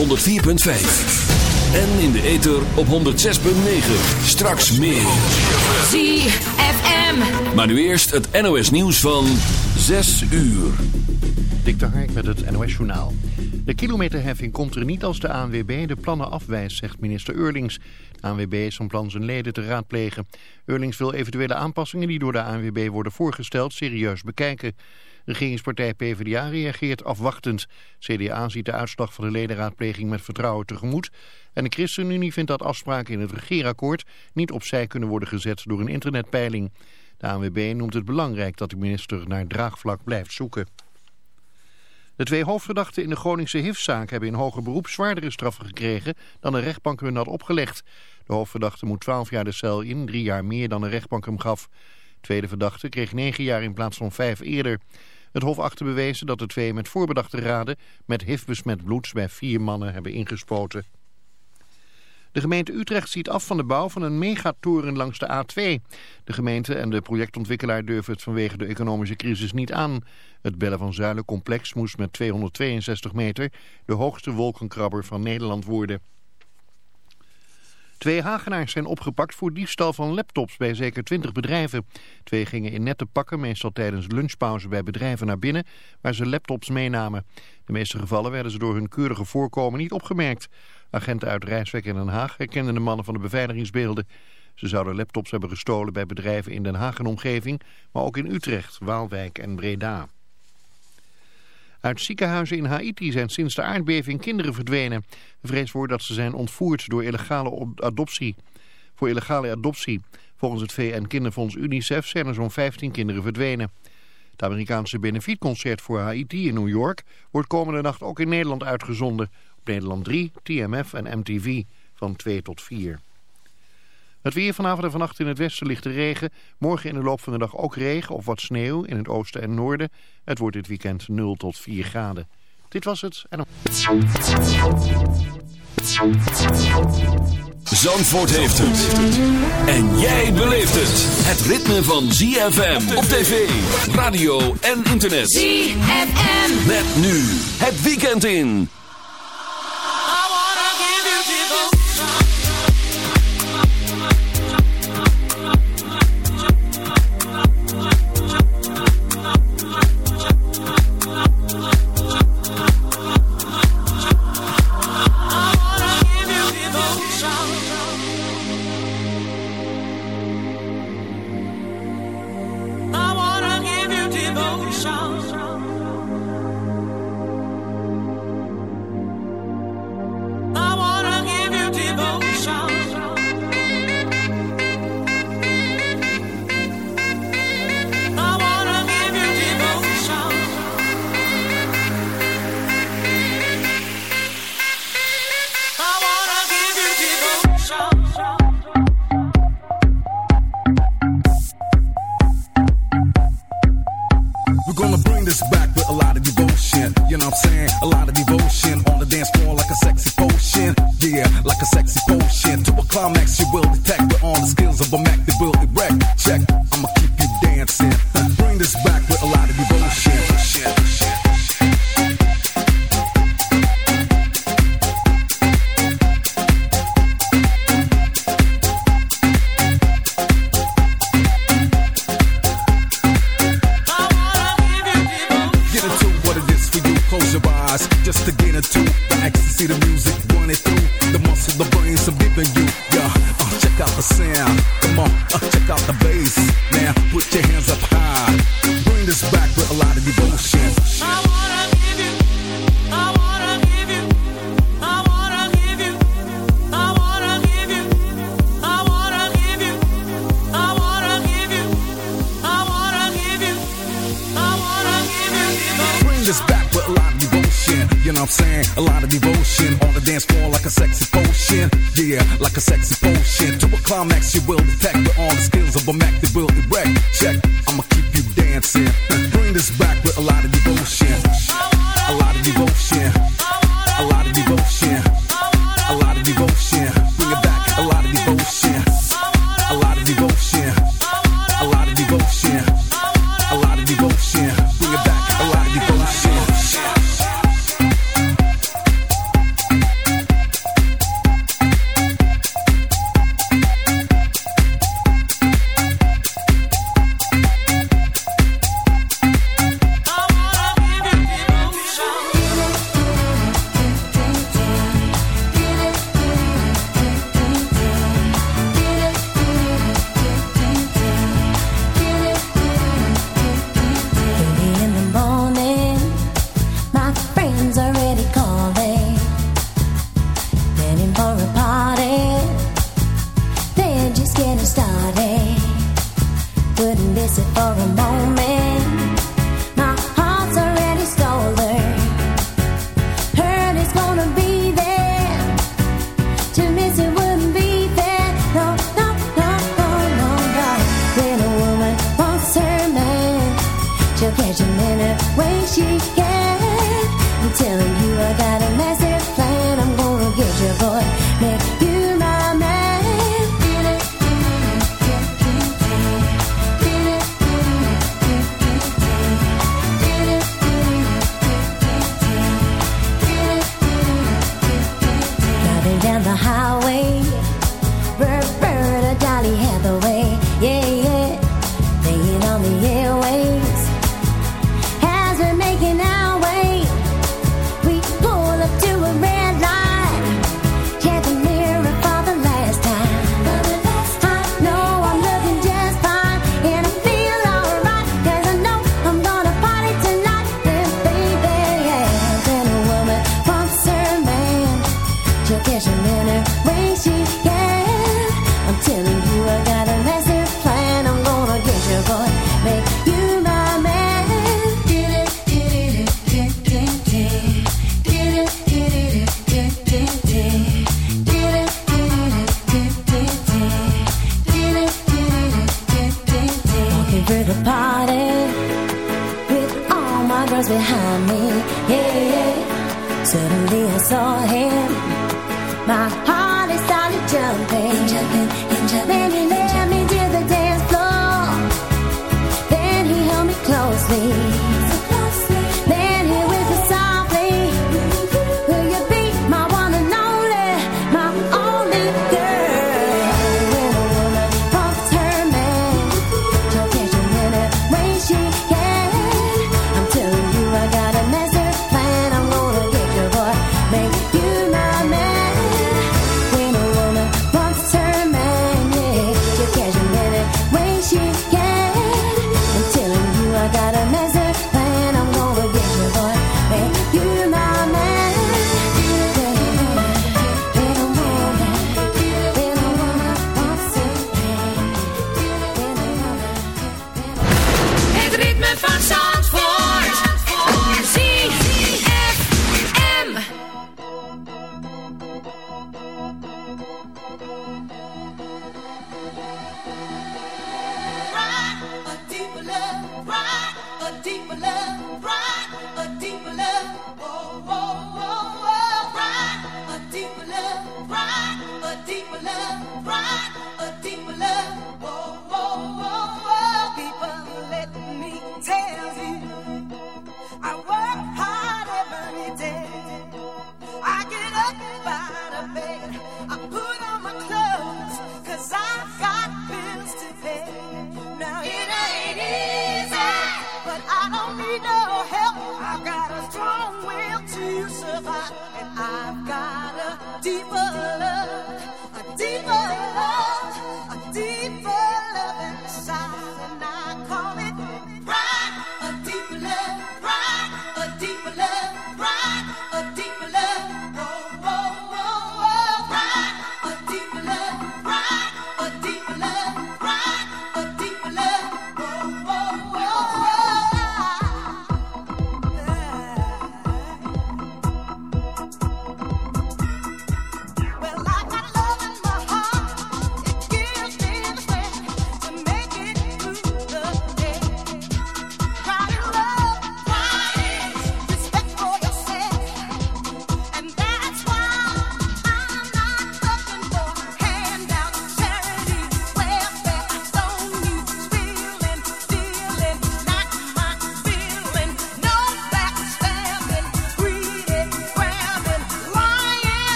104.5. En in de ether op 106.9. Straks meer. ZFM. Maar nu eerst het NOS nieuws van 6 uur. Dik de Hark met het NOS Journaal. De kilometerheffing komt er niet als de ANWB de plannen afwijst, zegt minister Eurlings. De ANWB is van plan zijn leden te raadplegen. Eurlings wil eventuele aanpassingen die door de ANWB worden voorgesteld serieus bekijken. Regeringspartij PvdA reageert afwachtend. CDA ziet de uitslag van de ledenraadpleging met vertrouwen tegemoet. En de ChristenUnie vindt dat afspraken in het regeerakkoord niet opzij kunnen worden gezet door een internetpeiling. De ANWB noemt het belangrijk dat de minister naar draagvlak blijft zoeken. De twee hoofdverdachten in de Groningse HIV-zaak hebben in hoger beroep zwaardere straffen gekregen dan de rechtbank hun had opgelegd. De hoofdverdachte moet 12 jaar de cel in, drie jaar meer dan de rechtbank hem gaf. De tweede verdachte kreeg 9 jaar in plaats van 5 eerder. Het hof achtte bewezen dat de twee met voorbedachte raden met HIV-besmet bloed bij vier mannen hebben ingespoten. De gemeente Utrecht ziet af van de bouw van een megatoren langs de A2. De gemeente en de projectontwikkelaar durven het vanwege de economische crisis niet aan. Het Bellen van Zuilen-complex moest met 262 meter de hoogste wolkenkrabber van Nederland worden. Twee Hagenaars zijn opgepakt voor diefstal van laptops bij zeker 20 bedrijven. Twee gingen in nette pakken, meestal tijdens lunchpauze bij bedrijven naar binnen, waar ze laptops meenamen. De meeste gevallen werden ze door hun keurige voorkomen niet opgemerkt. Agenten uit Rijswijk en Den Haag herkenden de mannen van de beveiligingsbeelden. Ze zouden laptops hebben gestolen bij bedrijven in Den Haag en omgeving, maar ook in Utrecht, Waalwijk en Breda. Uit ziekenhuizen in Haiti zijn sinds de aardbeving kinderen verdwenen. Vrees voor dat ze zijn ontvoerd door illegale adoptie. Voor illegale adoptie. Volgens het VN-kinderfonds UNICEF zijn er zo'n 15 kinderen verdwenen. Het Amerikaanse benefietconcert voor Haiti in New York wordt komende nacht ook in Nederland uitgezonden. Op Nederland 3, TMF en MTV van 2 tot 4. Het weer vanavond en vannacht in het westen ligt de regen. Morgen in de loop van de dag ook regen of wat sneeuw in het oosten en noorden. Het wordt dit weekend 0 tot 4 graden. Dit was het. En... Zandvoort heeft het. En jij beleeft het. Het ritme van ZFM op tv, radio en internet. ZFM. Met nu het weekend in. strong. strong.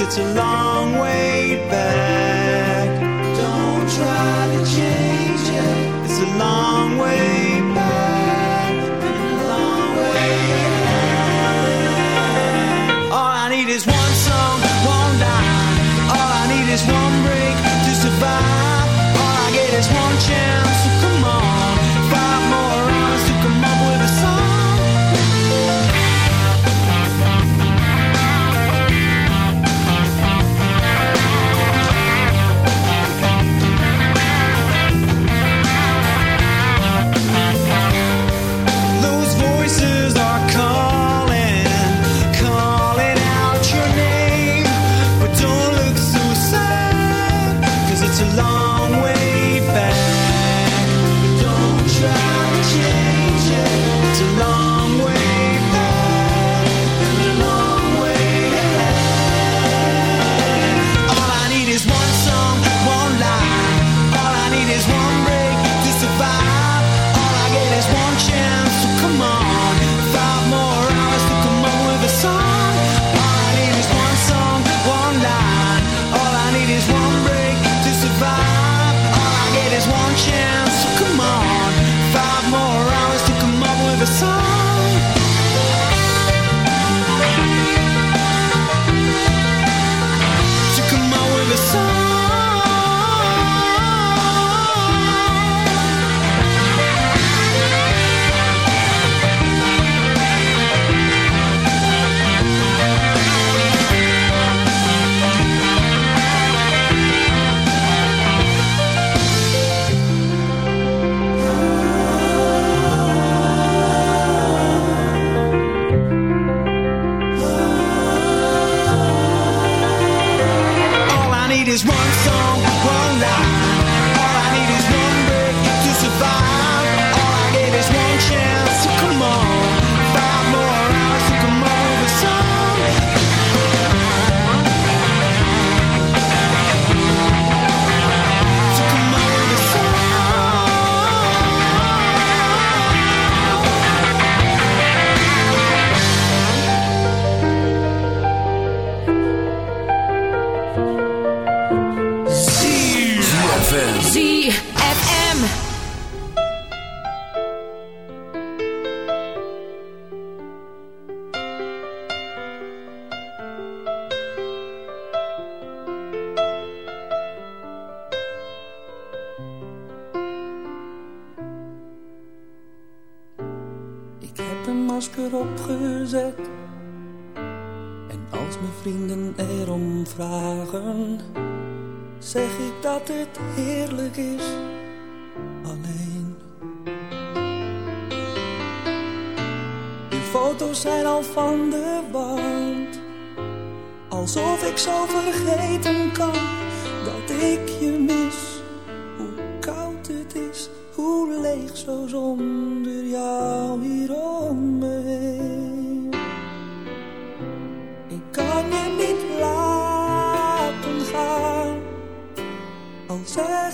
It's a long way back.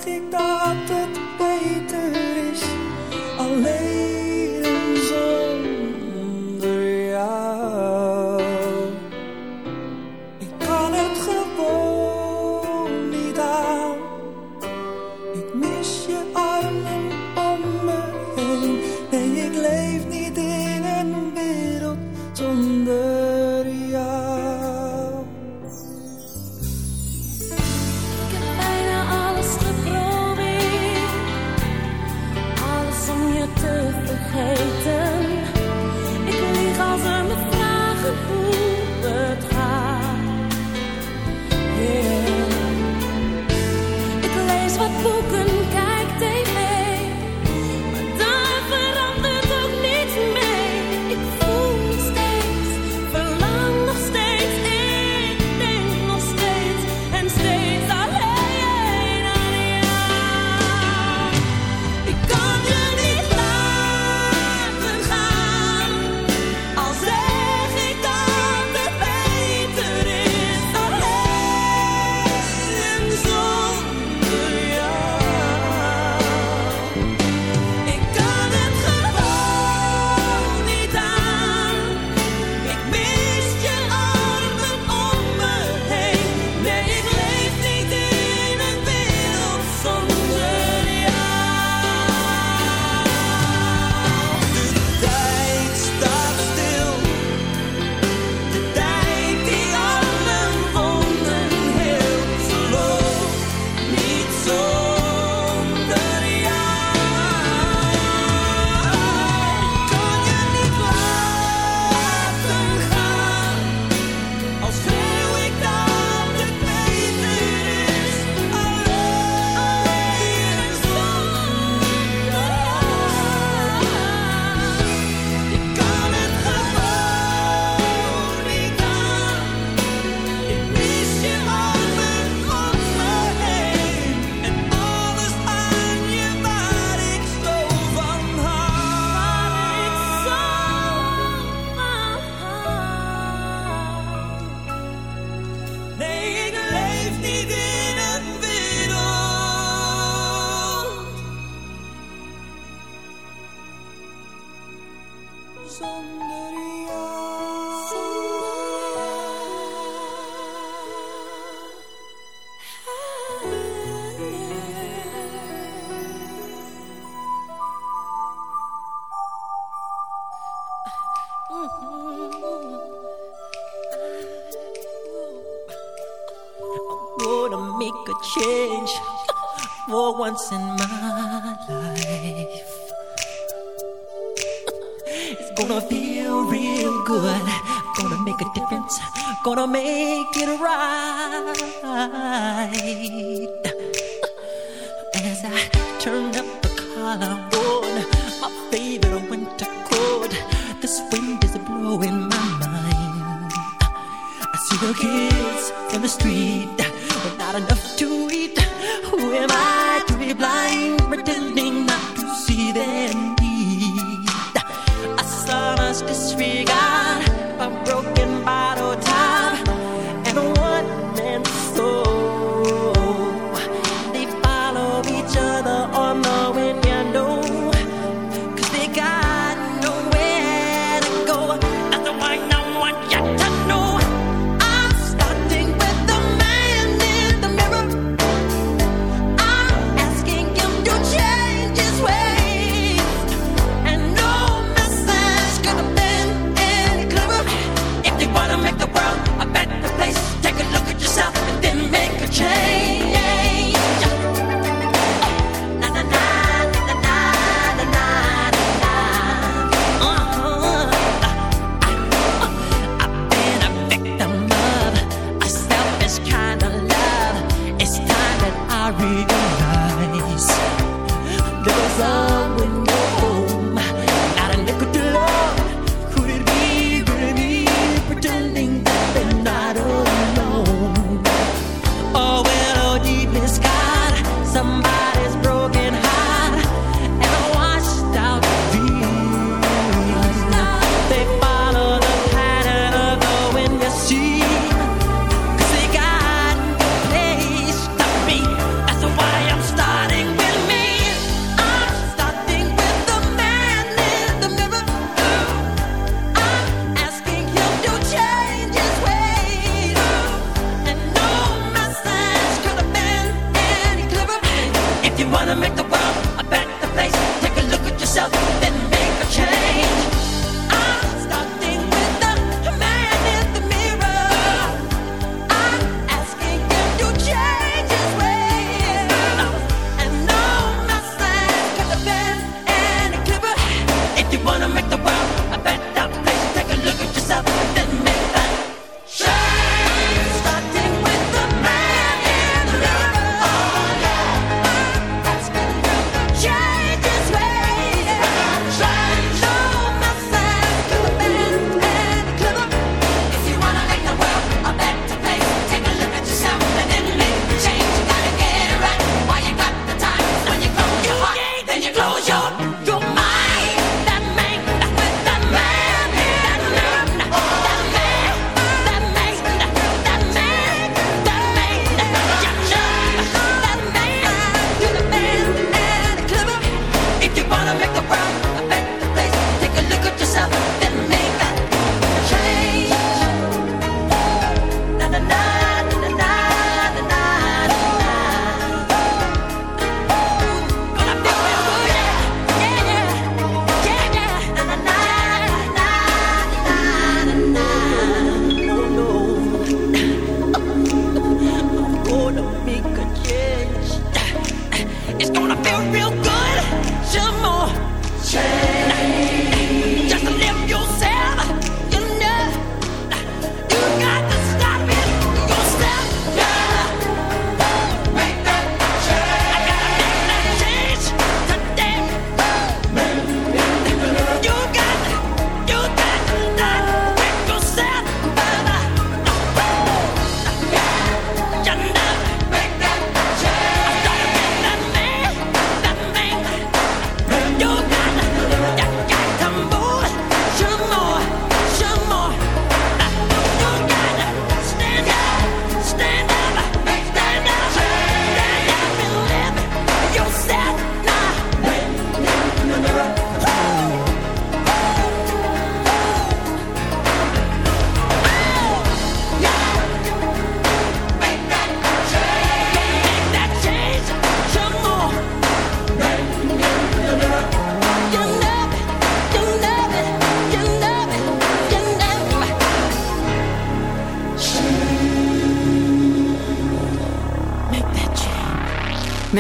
kita gonna make it right. As I turned up the collarbone, my favorite winter coat, this wind is blowing my mind. I see the kids in the street with not enough to eat. Who am I to be blind, pretending not to see their need? A saw disregard.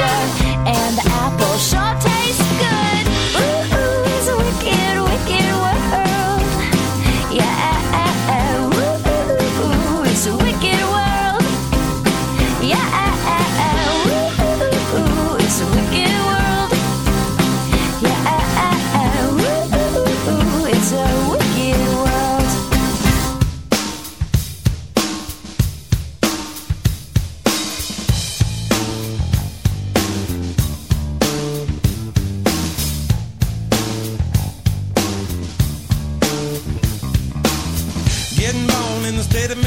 death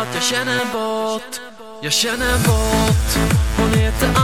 allt jag känner bort. Jag känner bort. Hon heter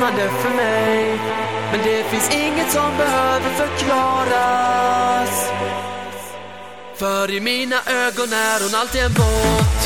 främmande för mig. Men det finns inget som behöver förklaras. För i mina ögon är hon alltid en båt.